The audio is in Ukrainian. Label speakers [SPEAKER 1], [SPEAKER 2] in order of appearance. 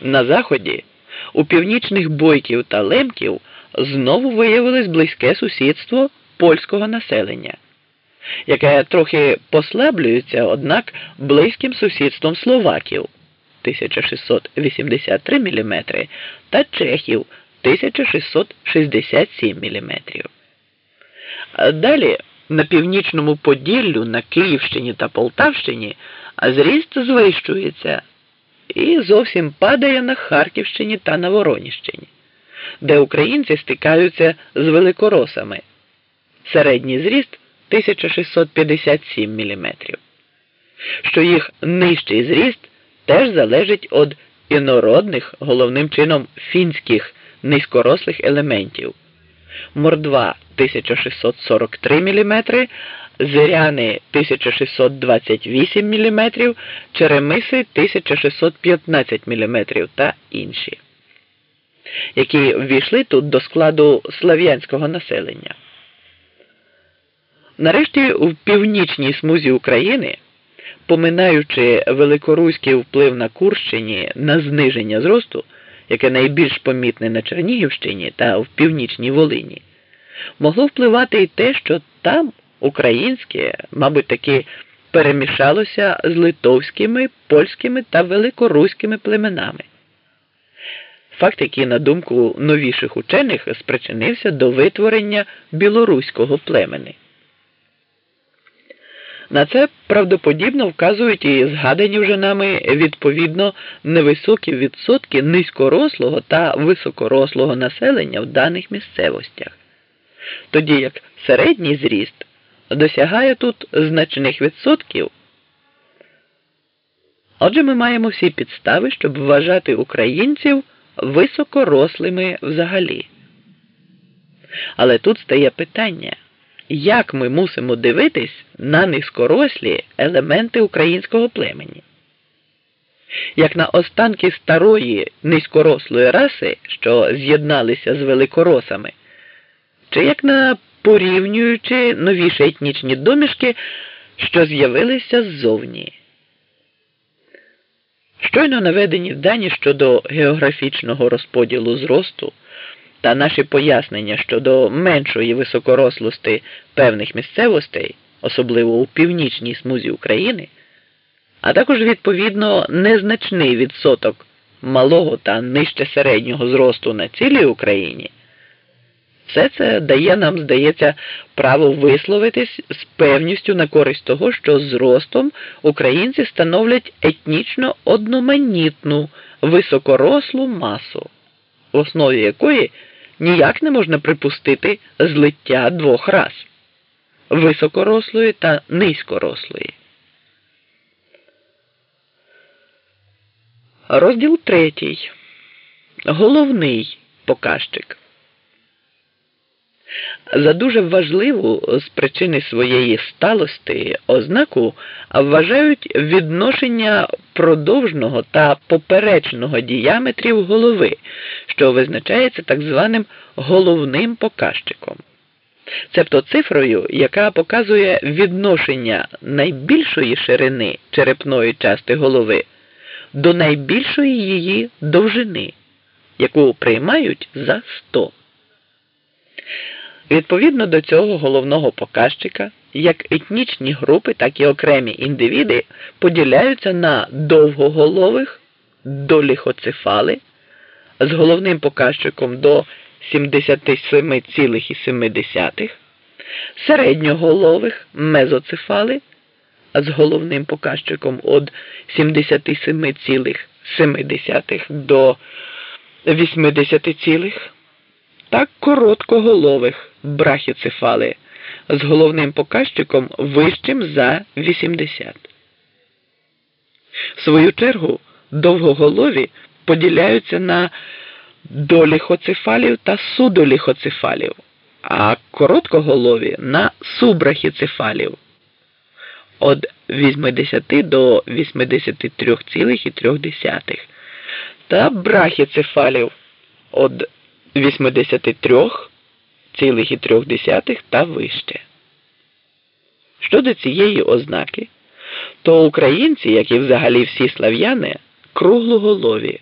[SPEAKER 1] На заході у північних бойків та лемків знову виявилось близьке сусідство польського населення, яке трохи послаблюється, однак близьким сусідством словаків 1683 мм та чехів 1667 мм. Далі на північному Поділлю, на Київщині та Полтавщині зріст звищується і зовсім падає на Харківщині та на Вороніщині, де українці стикаються з великоросами. Середній зріст 1657 мм. Що їх нижчий зріст теж залежить від інородних, головним чином фінських низькорослих елементів. Мордва 1643 мм, Зиряни 1628 мм, Черемиси 1615 мм та інші, які ввійшли тут до складу слав'янського населення. Нарешті в північній смузі України, поминаючи великоруський вплив на Курщині на зниження зросту, яке найбільш помітне на Чернігівщині та в північній Волині, могло впливати і те, що там українське, мабуть, таки перемішалося з литовськими, польськими та великоруськими племенами. Факт, який, на думку новіших учених, спричинився до витворення білоруського племени. На це правдоподібно вказують і згадані вже нами відповідно невисокі відсотки низькорослого та високорослого населення в даних місцевостях, тоді як середній зріст досягає тут значних відсотків. Отже, ми маємо всі підстави, щоб вважати українців високорослими взагалі. Але тут стає питання як ми мусимо дивитись на низькорослі елементи українського племені. Як на останки старої низькорослої раси, що з'єдналися з великоросами, чи як на порівнюючи новіші етнічні домішки, що з'явилися ззовні. Щойно наведені дані щодо географічного розподілу зросту та наші пояснення щодо меншої високорослості певних місцевостей, особливо у північній смузі України, а також відповідно незначний відсоток малого та нижче середнього зросту на цілій Україні. Все це дає нам, здається, право висловитись з певністю на користь того, що зростом українці становлять етнічно одноманітну високорослу масу, в основі якої ніяк не можна припустити злиття двох рас високорослої та низькорослої. Розділ третій. Головний показчик. За дуже важливу з причини своєї сталості ознаку вважають відношення продовжного та поперечного діаметрів голови, що визначається так званим головним показчиком, цебто цифрою, яка показує відношення найбільшої ширини черепної части голови до найбільшої її довжини, яку приймають за 100. Відповідно до цього головного показчика, як етнічні групи, так і окремі індивіди поділяються на довгоголових доліхоцефали з головним показчиком до 77,7, середньоголових мезоцефали з головним показчиком від 77,7 до 80, так короткоголових брахіцефали. З головним показчиком вищим за 80. В свою чергу довгоголові поділяються на доліхоцефалів та судоліхоцефалів, а короткоголові на субрахіцефалів. Від 80 до 83,3 та брахіцефалів. Від 83,3 та вище. Щодо цієї ознаки, то українці, як і взагалі всі слав'яни, круглоголові.